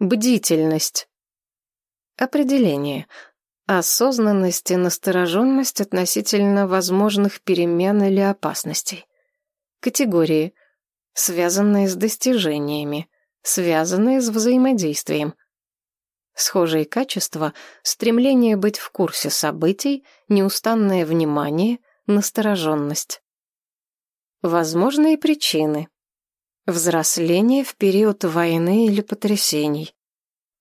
Бдительность. Определение. Осознанность и настороженность относительно возможных перемен или опасностей. Категории. Связанные с достижениями. Связанные с взаимодействием. Схожие качества – стремление быть в курсе событий, неустанное внимание, настороженность. Возможные причины. Взросление в период войны или потрясений.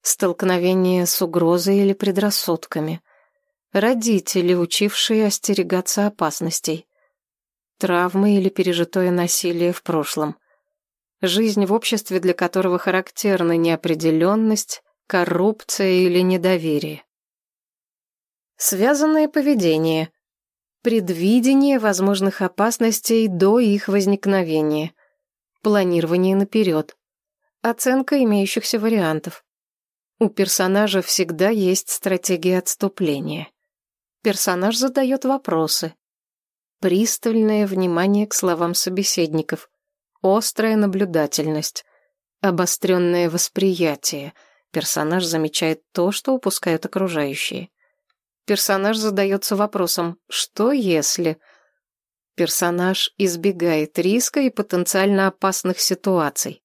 Столкновение с угрозой или предрассудками. Родители, учившие остерегаться опасностей. Травмы или пережитое насилие в прошлом. Жизнь в обществе, для которого характерна неопределенность, коррупция или недоверие. Связанное поведение. Предвидение возможных опасностей до их возникновения. Планирование наперед. Оценка имеющихся вариантов. У персонажа всегда есть стратегия отступления. Персонаж задает вопросы. Пристальное внимание к словам собеседников. Острая наблюдательность. Обостренное восприятие. Персонаж замечает то, что упускают окружающие. Персонаж задается вопросом «что если?». Персонаж избегает риска и потенциально опасных ситуаций.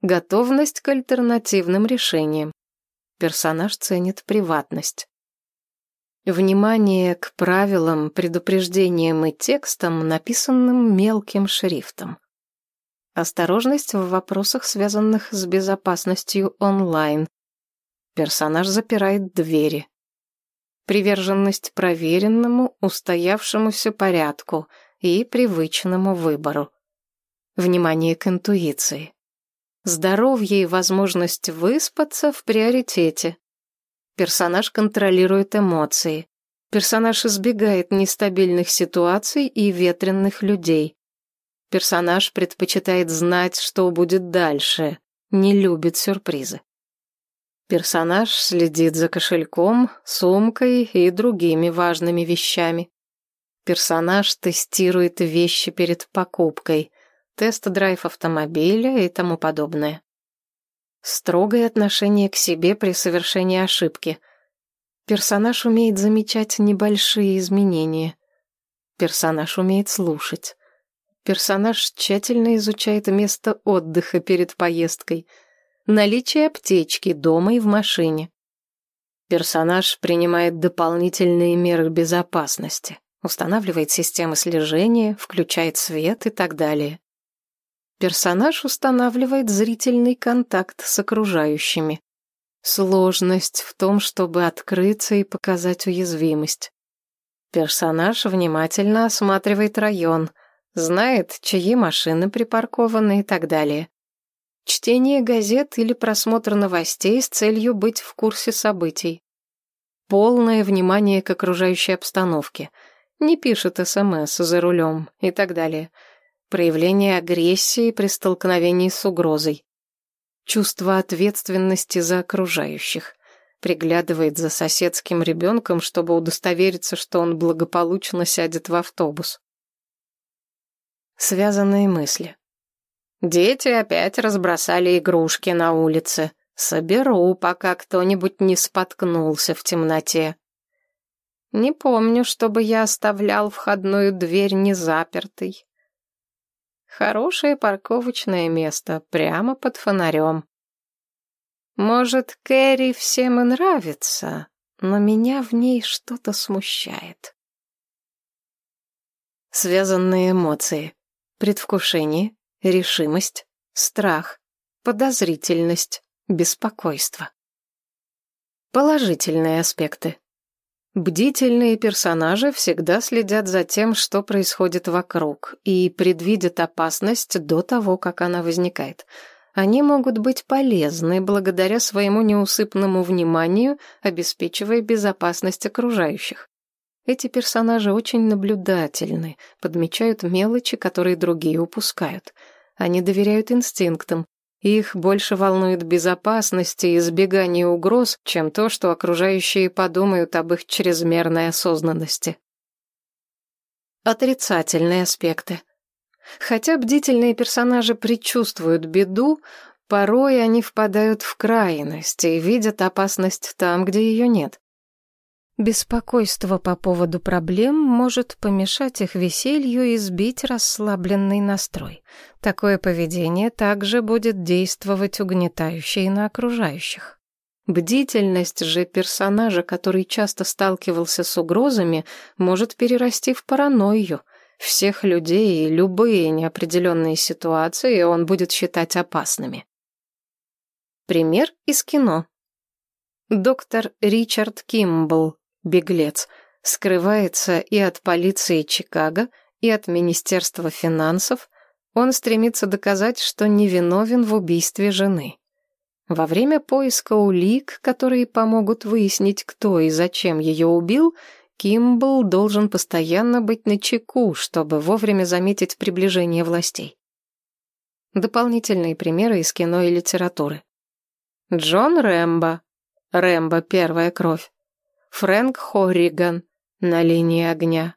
Готовность к альтернативным решениям. Персонаж ценит приватность. Внимание к правилам, предупреждениям и текстам, написанным мелким шрифтом. Осторожность в вопросах, связанных с безопасностью онлайн. Персонаж запирает двери. Приверженность проверенному, устоявшемуся порядку и привычному выбору. Внимание к интуиции. Здоровье и возможность выспаться в приоритете. Персонаж контролирует эмоции. Персонаж избегает нестабильных ситуаций и ветренных людей. Персонаж предпочитает знать, что будет дальше, не любит сюрпризы. Персонаж следит за кошельком, сумкой и другими важными вещами. Персонаж тестирует вещи перед покупкой, тест-драйв автомобиля и тому подобное. Строгое отношение к себе при совершении ошибки. Персонаж умеет замечать небольшие изменения. Персонаж умеет слушать. Персонаж тщательно изучает место отдыха перед поездкой. Наличие аптечки дома и в машине. Персонаж принимает дополнительные меры безопасности, устанавливает системы слежения, включает свет и так далее. Персонаж устанавливает зрительный контакт с окружающими. Сложность в том, чтобы открыться и показать уязвимость. Персонаж внимательно осматривает район, знает, чьи машины припаркованы и так далее. Чтение газет или просмотр новостей с целью быть в курсе событий. Полное внимание к окружающей обстановке. Не пишет СМС за рулем и так далее проявление агрессии при столкновении с угрозой, чувство ответственности за окружающих, приглядывает за соседским ребенком, чтобы удостовериться, что он благополучно сядет в автобус. Связанные мысли. Дети опять разбросали игрушки на улице. Соберу, пока кто-нибудь не споткнулся в темноте. Не помню, чтобы я оставлял входную дверь незапертой. Хорошее парковочное место, прямо под фонарем. Может, Кэрри всем и нравится, но меня в ней что-то смущает. Связанные эмоции. Предвкушение, решимость, страх, подозрительность, беспокойство. Положительные аспекты. Бдительные персонажи всегда следят за тем, что происходит вокруг, и предвидят опасность до того, как она возникает. Они могут быть полезны благодаря своему неусыпному вниманию, обеспечивая безопасность окружающих. Эти персонажи очень наблюдательны, подмечают мелочи, которые другие упускают. Они доверяют инстинктам, их больше волнует безопасность и избегание угроз, чем то, что окружающие подумают об их чрезмерной осознанности. Отрицательные аспекты. Хотя бдительные персонажи предчувствуют беду, Порой они впадают в крайность и видят опасность там, где ее нет. Беспокойство по поводу проблем может помешать их веселью и сбить расслабленный настрой. Такое поведение также будет действовать угнетающе и на окружающих. Бдительность же персонажа, который часто сталкивался с угрозами, может перерасти в паранойю. Всех людей и любые неопределенные ситуации он будет считать опасными. Пример из кино. Доктор Ричард Кимбл беглец, скрывается и от полиции Чикаго, и от Министерства финансов, он стремится доказать, что невиновен в убийстве жены. Во время поиска улик, которые помогут выяснить, кто и зачем ее убил, Кимбл должен постоянно быть на чеку, чтобы вовремя заметить приближение властей. Дополнительные примеры из кино и литературы. Джон Рэмбо. Рэмбо «Первая кровь». Фрэнк Хорриган «На линии огня»,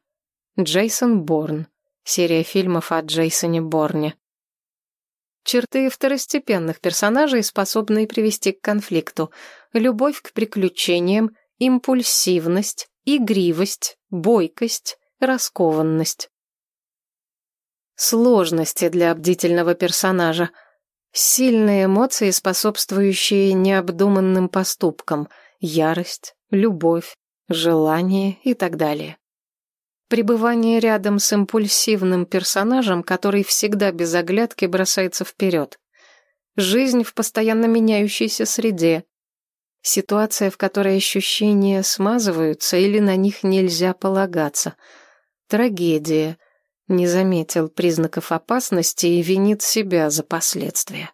Джейсон Борн, серия фильмов о Джейсоне Борне. Черты второстепенных персонажей, способные привести к конфликту. Любовь к приключениям, импульсивность, игривость, бойкость, раскованность. Сложности для бдительного персонажа. Сильные эмоции, способствующие необдуманным поступкам. Ярость, любовь, желание и так далее. Пребывание рядом с импульсивным персонажем, который всегда без оглядки бросается вперед. Жизнь в постоянно меняющейся среде. Ситуация, в которой ощущения смазываются или на них нельзя полагаться. Трагедия. Не заметил признаков опасности и винит себя за последствия.